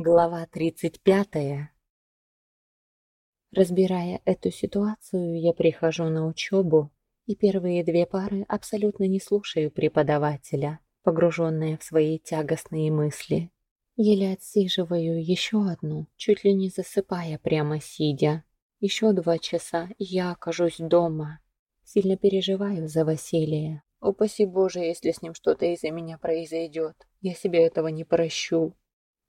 Глава 35. Разбирая эту ситуацию, я прихожу на учебу, и первые две пары абсолютно не слушаю преподавателя, погруженная в свои тягостные мысли. Еле отсиживаю еще одну, чуть ли не засыпая прямо сидя. Еще два часа, и я окажусь дома. Сильно переживаю за Василия. Упаси Боже, если с ним что-то из-за меня произойдет. Я себе этого не прощу.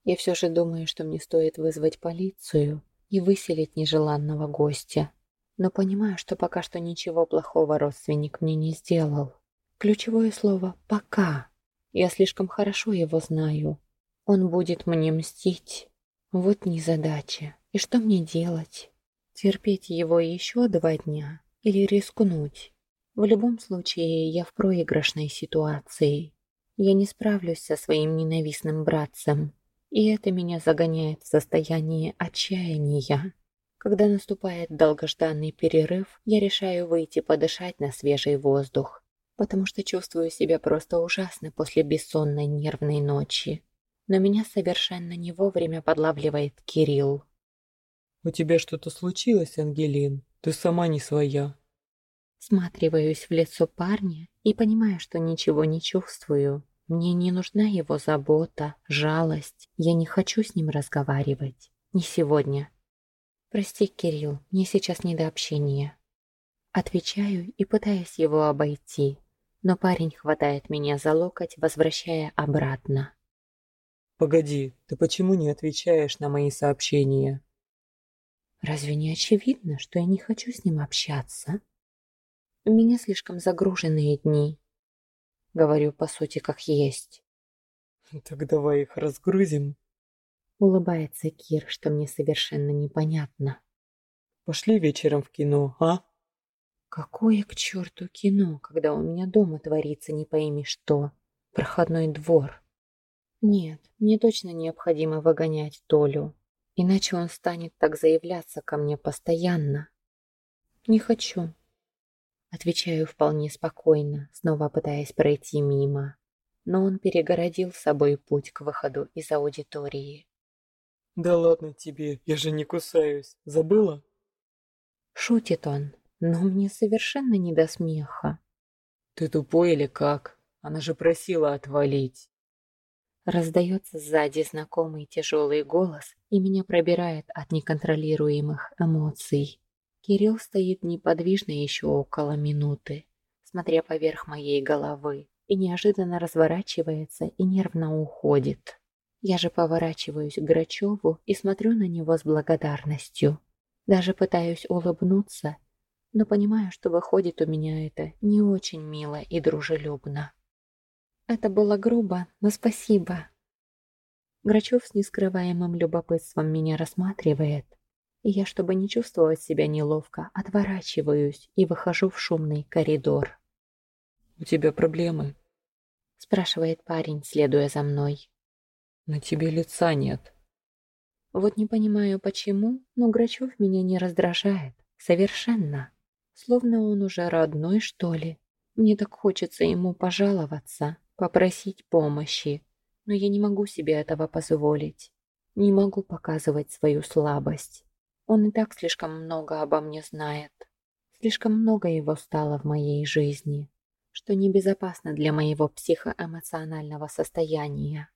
Я все же думаю, что мне стоит вызвать полицию и выселить нежеланного гостя. Но понимаю, что пока что ничего плохого родственник мне не сделал. Ключевое слово «пока». Я слишком хорошо его знаю. Он будет мне мстить. Вот незадача. И что мне делать? Терпеть его еще два дня или рискнуть? В любом случае, я в проигрышной ситуации. Я не справлюсь со своим ненавистным братцем. И это меня загоняет в состояние отчаяния. Когда наступает долгожданный перерыв, я решаю выйти подышать на свежий воздух, потому что чувствую себя просто ужасно после бессонной нервной ночи. Но меня совершенно не вовремя подлавливает Кирилл. «У тебя что-то случилось, Ангелин? Ты сама не своя». Сматриваюсь в лицо парня и понимаю, что ничего не чувствую. Мне не нужна его забота, жалость. Я не хочу с ним разговаривать. Не сегодня. Прости, Кирилл, мне сейчас не до общения. Отвечаю и пытаюсь его обойти, но парень хватает меня за локоть, возвращая обратно. «Погоди, ты почему не отвечаешь на мои сообщения?» «Разве не очевидно, что я не хочу с ним общаться? У меня слишком загруженные дни, Говорю, по сути, как есть. Так давай их разгрузим. Улыбается Кир, что мне совершенно непонятно. Пошли вечером в кино, а? Какое к черту кино, когда у меня дома творится не пойми что? Проходной двор. Нет, мне точно необходимо выгонять Толю, иначе он станет так заявляться ко мне постоянно. Не хочу. Отвечаю вполне спокойно, снова пытаясь пройти мимо. Но он перегородил собой путь к выходу из аудитории. «Да ладно тебе, я же не кусаюсь. Забыла?» Шутит он, но мне совершенно не до смеха. «Ты тупой или как? Она же просила отвалить». Раздается сзади знакомый тяжелый голос, и меня пробирает от неконтролируемых эмоций. Кирилл стоит неподвижно еще около минуты, смотря поверх моей головы, и неожиданно разворачивается и нервно уходит. Я же поворачиваюсь к Грачеву и смотрю на него с благодарностью. Даже пытаюсь улыбнуться, но понимаю, что выходит у меня это не очень мило и дружелюбно. Это было грубо, но спасибо. Грачев с нескрываемым любопытством меня рассматривает, и я, чтобы не чувствовать себя неловко, отворачиваюсь и выхожу в шумный коридор. «У тебя проблемы?» – спрашивает парень, следуя за мной. «На тебе лица нет». Вот не понимаю почему, но Грачев меня не раздражает. Совершенно. Словно он уже родной, что ли. Мне так хочется ему пожаловаться, попросить помощи. Но я не могу себе этого позволить. Не могу показывать свою слабость. Он и так слишком много обо мне знает. Слишком много его стало в моей жизни, что небезопасно для моего психоэмоционального состояния.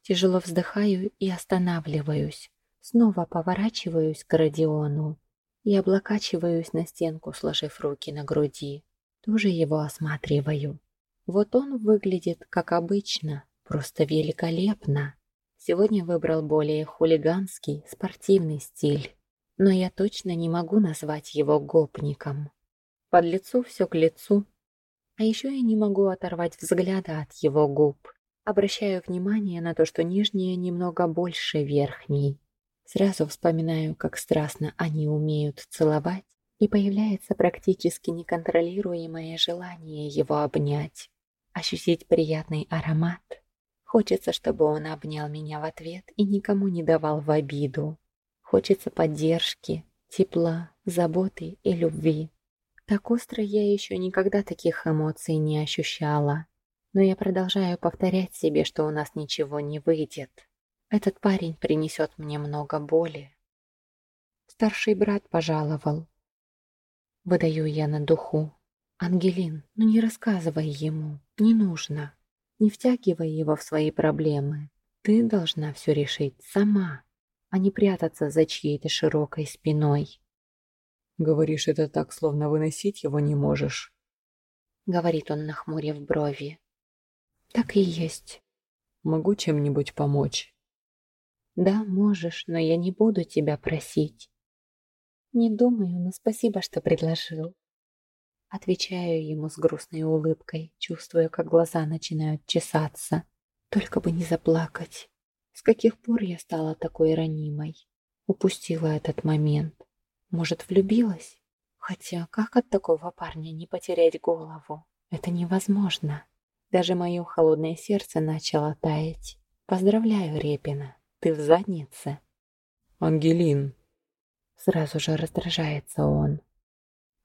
Тяжело вздыхаю и останавливаюсь. Снова поворачиваюсь к Родиону и облокачиваюсь на стенку, сложив руки на груди. Тоже его осматриваю. Вот он выглядит, как обычно, просто великолепно. Сегодня выбрал более хулиганский, спортивный стиль но я точно не могу назвать его гопником. Под лицу все к лицу. А еще я не могу оторвать взгляда от его губ. Обращаю внимание на то, что нижняя немного больше верхней. Сразу вспоминаю, как страстно они умеют целовать, и появляется практически неконтролируемое желание его обнять, ощутить приятный аромат. Хочется, чтобы он обнял меня в ответ и никому не давал в обиду. Хочется поддержки, тепла, заботы и любви. Так остро я еще никогда таких эмоций не ощущала. Но я продолжаю повторять себе, что у нас ничего не выйдет. Этот парень принесет мне много боли. Старший брат пожаловал. Выдаю я на духу. Ангелин, ну не рассказывай ему, не нужно. Не втягивай его в свои проблемы. Ты должна все решить сама, а не прятаться за чьей-то широкой спиной. Говоришь это так, словно выносить его не можешь. Говорит он, нахмурив брови. Так и есть. Могу чем-нибудь помочь? Да, можешь, но я не буду тебя просить. Не думаю, но спасибо, что предложил. Отвечаю ему с грустной улыбкой, чувствуя, как глаза начинают чесаться. Только бы не заплакать. С каких пор я стала такой ранимой? Упустила этот момент. Может, влюбилась? Хотя, как от такого парня не потерять голову? Это невозможно. Даже мое холодное сердце начало таять. Поздравляю, Репина, ты в заднице. Ангелин. Сразу же раздражается он.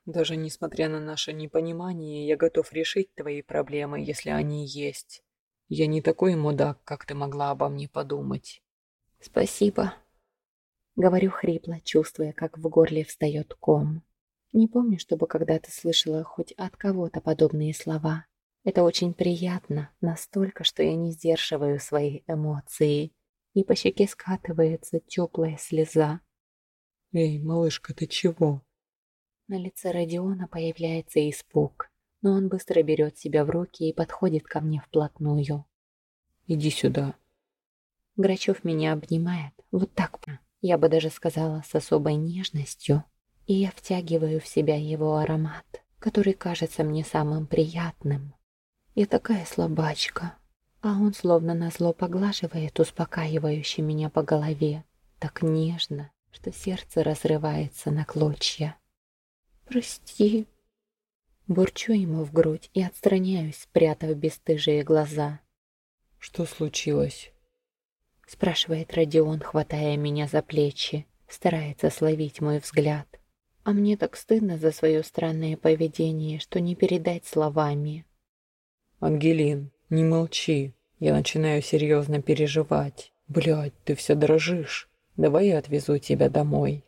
Даже несмотря на наше непонимание, я готов решить твои проблемы, если они есть. Я не такой мудак, как ты могла обо мне подумать. Спасибо. Говорю хрипло, чувствуя, как в горле встает ком. Не помню, чтобы когда-то слышала хоть от кого-то подобные слова. Это очень приятно, настолько, что я не сдерживаю свои эмоции, и по щеке скатывается теплая слеза. «Эй, малышка, ты чего?» На лице Родиона появляется испуг, но он быстро берет себя в руки и подходит ко мне вплотную. «Иди сюда». Грачев меня обнимает, вот так, я бы даже сказала, с особой нежностью, и я втягиваю в себя его аромат, который кажется мне самым приятным. Я такая слабачка. А он словно назло поглаживает, успокаивающе меня по голове. Так нежно, что сердце разрывается на клочья. «Прости». Бурчу ему в грудь и отстраняюсь, спрятав бесстыжие глаза. «Что случилось?» Спрашивает Родион, хватая меня за плечи, старается словить мой взгляд. А мне так стыдно за свое странное поведение, что не передать словами. «Ангелин, не молчи. Я начинаю серьезно переживать. Блядь, ты вся дрожишь. Давай я отвезу тебя домой».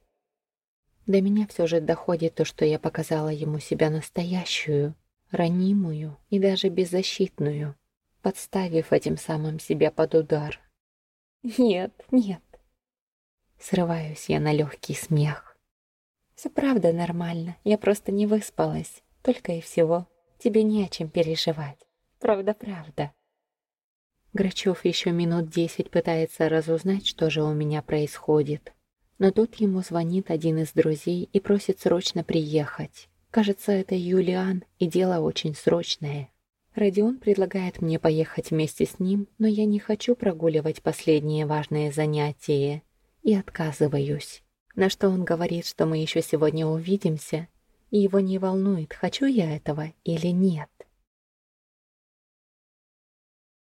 До меня все же доходит то, что я показала ему себя настоящую, ранимую и даже беззащитную, подставив этим самым себя под удар. «Нет, нет». Срываюсь я на легкий смех. «Все правда нормально, я просто не выспалась, только и всего. Тебе не о чем переживать. Правда-правда. Грачев еще минут десять пытается разузнать, что же у меня происходит. Но тут ему звонит один из друзей и просит срочно приехать. Кажется, это Юлиан, и дело очень срочное. Родион предлагает мне поехать вместе с ним, но я не хочу прогуливать последнее важное занятие. И отказываюсь. На что он говорит, что мы еще сегодня увидимся, и его не волнует, хочу я этого или нет.